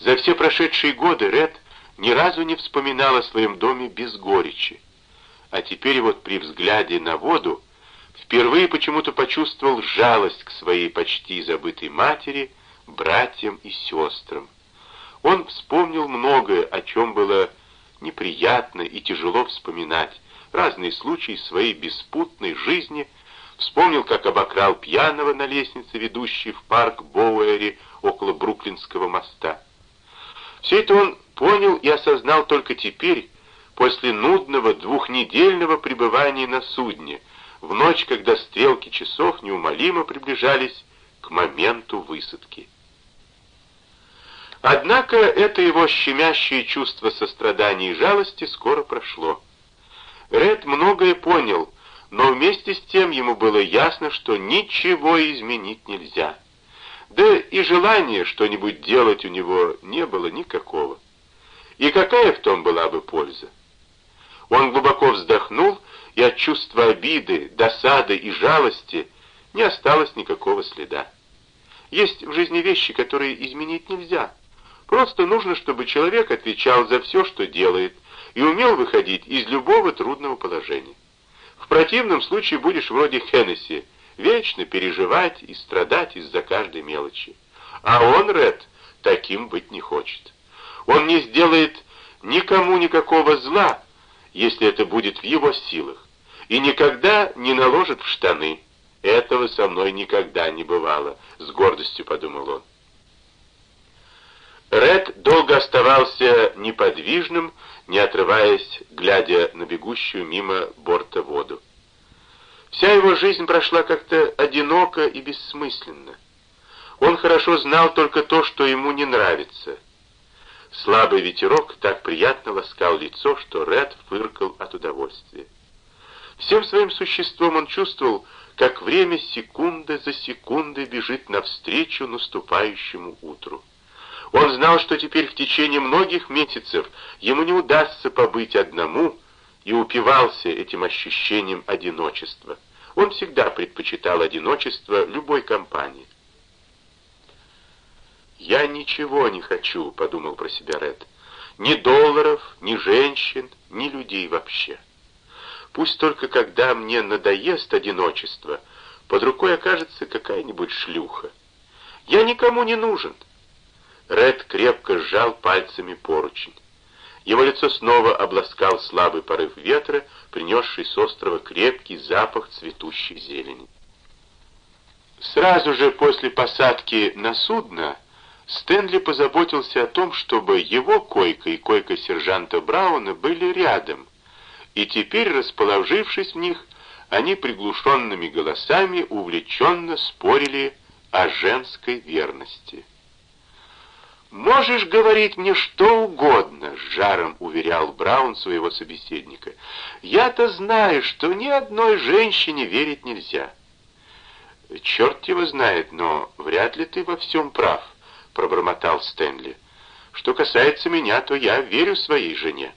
За все прошедшие годы Ред ни разу не вспоминал о своем доме без горечи. А теперь вот при взгляде на воду впервые почему-то почувствовал жалость к своей почти забытой матери, братьям и сестрам. Он вспомнил многое, о чем было неприятно и тяжело вспоминать, разные случаи своей беспутной жизни, вспомнил, как обокрал пьяного на лестнице, ведущей в парк Боуэри около Бруклинского моста. Все это он понял и осознал только теперь, после нудного двухнедельного пребывания на судне, в ночь, когда стрелки часов неумолимо приближались к моменту высадки. Однако это его щемящее чувство сострадания и жалости скоро прошло. Ред многое понял, но вместе с тем ему было ясно, что ничего изменить нельзя. Да и желания что-нибудь делать у него не было никакого. И какая в том была бы польза? Он глубоко вздохнул, и от чувства обиды, досады и жалости не осталось никакого следа. Есть в жизни вещи, которые изменить нельзя. Просто нужно, чтобы человек отвечал за все, что делает, и умел выходить из любого трудного положения. В противном случае будешь вроде Хеннесси, вечно переживать и страдать из-за каждой мелочи. А он, Ред, таким быть не хочет. Он не сделает никому никакого зла, если это будет в его силах, и никогда не наложит в штаны. Этого со мной никогда не бывало, с гордостью подумал он. Ред долго оставался неподвижным, не отрываясь, глядя на бегущую мимо борта воду. Вся его жизнь прошла как-то одиноко и бессмысленно. Он хорошо знал только то, что ему не нравится. Слабый ветерок так приятно ласкал лицо, что Ред фыркал от удовольствия. Всем своим существом он чувствовал, как время секунда за секундой бежит навстречу наступающему утру. Он знал, что теперь в течение многих месяцев ему не удастся побыть одному, и упивался этим ощущением одиночества. Он всегда предпочитал одиночество любой компании. «Я ничего не хочу», — подумал про себя Ред. «Ни долларов, ни женщин, ни людей вообще. Пусть только когда мне надоест одиночество, под рукой окажется какая-нибудь шлюха. Я никому не нужен». Ред крепко сжал пальцами поручень. Его лицо снова обласкал слабый порыв ветра, принесший с острова крепкий запах цветущей зелени. Сразу же после посадки на судно Стэнли позаботился о том, чтобы его койка и койка сержанта Брауна были рядом, и теперь, расположившись в них, они приглушенными голосами увлеченно спорили о женской верности. «Можешь говорить мне что угодно», — с жаром уверял Браун своего собеседника. «Я-то знаю, что ни одной женщине верить нельзя». «Черт его знает, но вряд ли ты во всем прав», — пробормотал Стэнли. «Что касается меня, то я верю своей жене».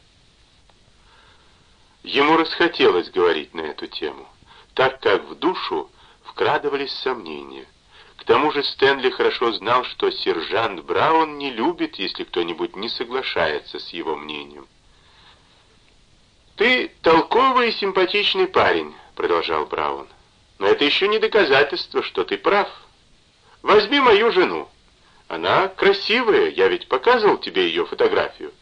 Ему расхотелось говорить на эту тему, так как в душу вкрадывались сомнения. К тому же Стэнли хорошо знал, что сержант Браун не любит, если кто-нибудь не соглашается с его мнением. «Ты толковый и симпатичный парень», — продолжал Браун. «Но это еще не доказательство, что ты прав. Возьми мою жену. Она красивая, я ведь показывал тебе ее фотографию».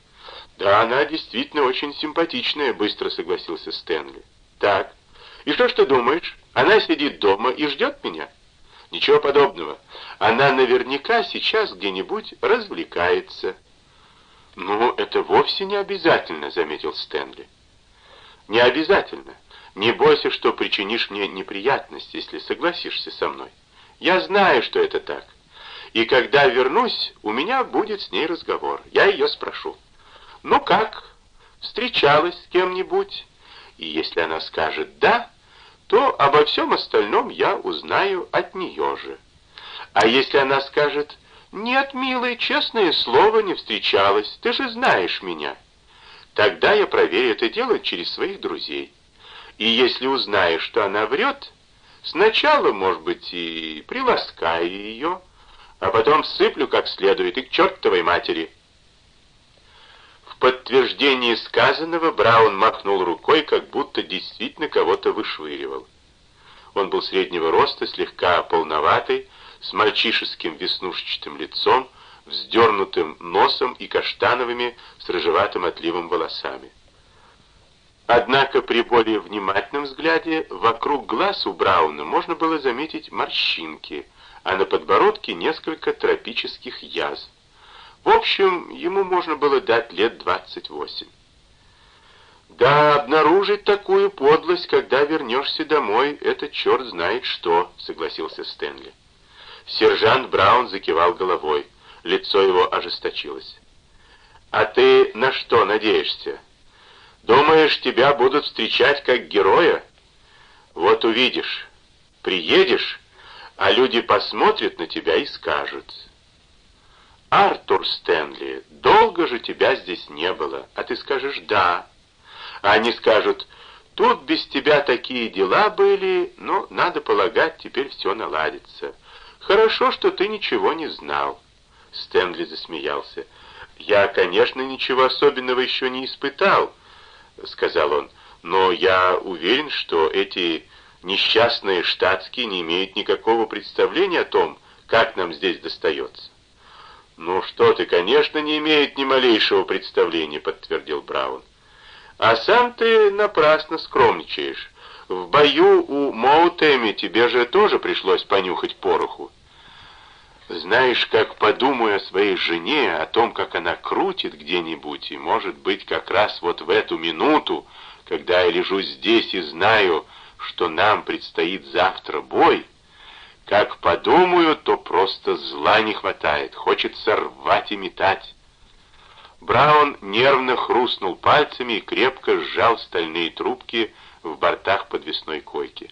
«Да, она действительно очень симпатичная», — быстро согласился Стэнли. «Так, и что ж ты думаешь? Она сидит дома и ждет меня?» Ничего подобного. Она наверняка сейчас где-нибудь развлекается. «Ну, это вовсе не обязательно», — заметил Стэнли. «Не обязательно. Не бойся, что причинишь мне неприятность, если согласишься со мной. Я знаю, что это так. И когда вернусь, у меня будет с ней разговор. Я ее спрошу. Ну как? Встречалась с кем-нибудь? И если она скажет «да», то обо всем остальном я узнаю от нее же. А если она скажет, «Нет, милый, честное слово, не встречалась, ты же знаешь меня», тогда я проверю это дело через своих друзей. И если узнаю, что она врет, сначала, может быть, и приласкаю ее, а потом сыплю как следует и к чертовой матери». Подтверждении сказанного Браун махнул рукой, как будто действительно кого-то вышвыривал. Он был среднего роста, слегка полноватый, с мальчишеским веснушчатым лицом, вздернутым носом и каштановыми с рыжеватым отливом волосами. Однако при более внимательном взгляде вокруг глаз у Брауна можно было заметить морщинки, а на подбородке несколько тропических язв. В общем, ему можно было дать лет 28. «Да, обнаружить такую подлость, когда вернешься домой, это черт знает что», — согласился Стэнли. Сержант Браун закивал головой. Лицо его ожесточилось. «А ты на что надеешься? Думаешь, тебя будут встречать как героя? Вот увидишь. Приедешь, а люди посмотрят на тебя и скажут. «Артур Стэнли, долго же тебя здесь не было, а ты скажешь «да». А они скажут «тут без тебя такие дела были, но, надо полагать, теперь все наладится». Хорошо, что ты ничего не знал. Стэнли засмеялся. «Я, конечно, ничего особенного еще не испытал», — сказал он, «но я уверен, что эти несчастные штатские не имеют никакого представления о том, как нам здесь достается». «Ну что ты, конечно, не имеет ни малейшего представления», — подтвердил Браун. «А сам ты напрасно скромничаешь. В бою у Моутеми тебе же тоже пришлось понюхать пороху. Знаешь, как подумаю о своей жене, о том, как она крутит где-нибудь, и, может быть, как раз вот в эту минуту, когда я лежу здесь и знаю, что нам предстоит завтра бой, как подумаю, то просто зла не хватает, хочется рвать и метать. Браун нервно хрустнул пальцами и крепко сжал стальные трубки в бортах подвесной койки.